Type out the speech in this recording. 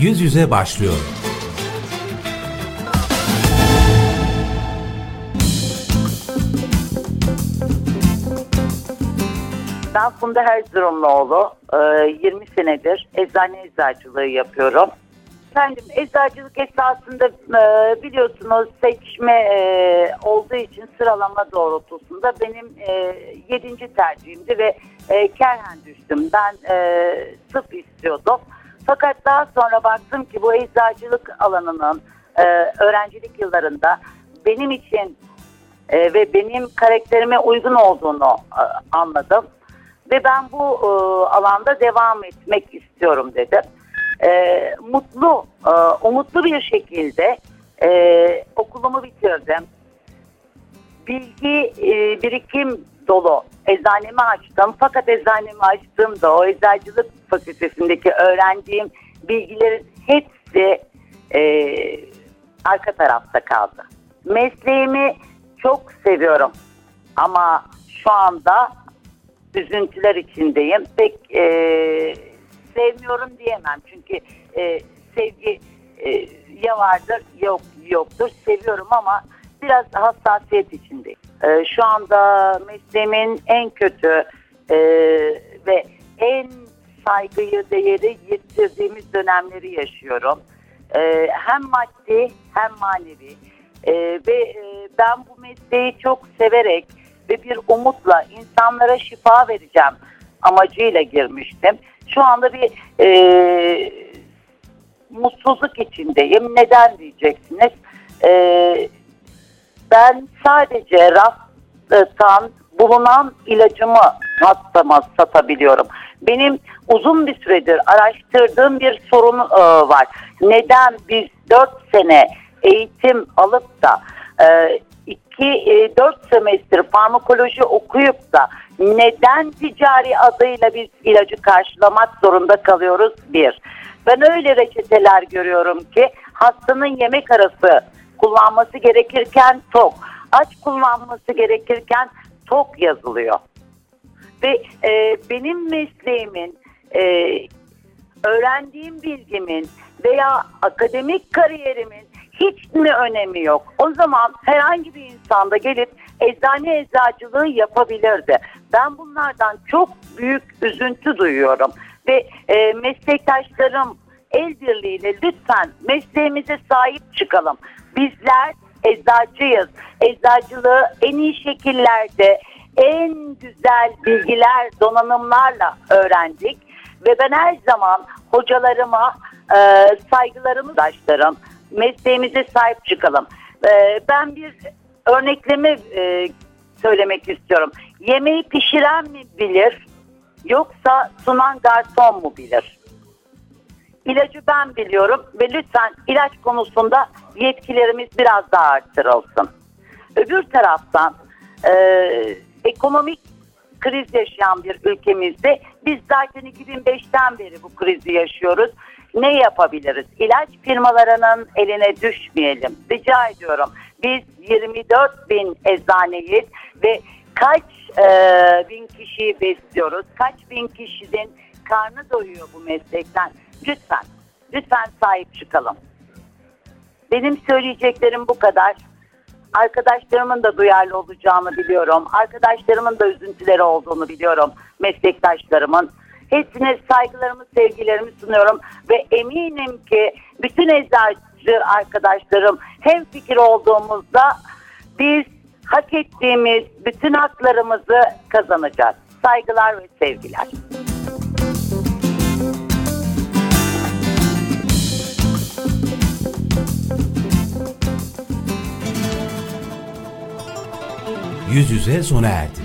Yüz Yüze başlıyor. Ben Funda Erzurumluoğlu. Ee, 20 senedir eczane eczacılığı yapıyorum. Efendim eczacılık esasında e, biliyorsunuz seçme e, olduğu için sıralama doğrultusunda benim e, 7. tercihimdi ve e, kerhen düştüm. Ben e, tıp istiyordum. Fakat daha sonra baktım ki bu eczacılık alanının e, öğrencilik yıllarında benim için e, ve benim karakterime uygun olduğunu e, anladım. Ve ben bu e, alanda devam etmek istiyorum dedim. E, mutlu, e, umutlu bir şekilde e, okulumu bitirdim. Bilgi e, birikim dolu eczanemi açtım. Fakat eczanemi açtığımda o eczacılık fakültesindeki öğrendiğim bilgilerin hepsi e, arka tarafta kaldı. Mesleğimi çok seviyorum ama şu anda üzüntüler içindeyim. Pek e, sevmiyorum diyemem çünkü e, sevgi e, ya vardır yok yoktur. Seviyorum ama biraz hassasiyet içindeyim. E, şu anda mesleğimin en kötü e, ve en saygıyı, değeri yitirdiğimiz dönemleri yaşıyorum. E, hem maddi hem manevi. E, ve e, ben bu mesleği çok severek ve bir umutla insanlara şifa vereceğim amacıyla girmiştim. Şu anda bir e, mutsuzluk içindeyim. Neden diyeceksiniz? E, ben sadece raftan bulunan ilacımı hastama satabiliyorum. Benim uzun bir süredir araştırdığım bir sorun e, var. Neden biz 4 sene eğitim alıp da e, 2-4 semestr farmakoloji okuyup da neden ticari adıyla biz ilacı karşılamak zorunda kalıyoruz? Bir. Ben öyle reçeteler görüyorum ki hastanın yemek arası kullanması gerekirken tok, aç kullanması gerekirken tok yazılıyor. Ve e, benim mesleğimin, e, öğrendiğim bilgimin veya akademik kariyerimin hiç mi önemi yok? O zaman herhangi bir insanda gelip eczane eczacılığı yapabilirdi. Ben bunlardan çok büyük üzüntü duyuyorum. Ve e, meslektaşlarım el birliğiyle lütfen mesleğimize sahip çıkalım. Bizler eczacıyız. Eczacılığı en iyi şekillerde, en güzel bilgiler, donanımlarla öğrendik. Ve ben her zaman hocalarıma e, saygılarımı taşlarım. Mesleğimize sahip çıkalım. E, ben bir örnekleme e, söylemek istiyorum. Yemeği pişiren mi bilir yoksa sunan garson mu bilir? İlacı ben biliyorum ve lütfen ilaç konusunda yetkilerimiz biraz daha arttırılsın. Öbür taraftan e, ekonomik kriz yaşayan bir ülkemizde biz zaten 2005'ten beri bu krizi yaşıyoruz. Ne yapabiliriz? İlaç firmalarının eline düşmeyelim. Rica ediyorum. Biz 24 bin eczaneyiz ve kaç e, bin kişiyi besliyoruz? Kaç bin kişinin karnı doyuyor bu meslekten? Lütfen, lütfen sahip çıkalım. Benim söyleyeceklerim bu kadar. Arkadaşlarımın da duyarlı olacağını biliyorum. Arkadaşlarımın da üzüntüleri olduğunu biliyorum. Meslektaşlarımın. Hepsine saygılarımı, sevgilerimi sunuyorum. Ve eminim ki bütün eczacı arkadaşlarım hem fikir olduğumuzda biz hak ettiğimiz bütün haklarımızı kazanacağız. Saygılar ve sevgiler. Yüz Yüze sona erdi.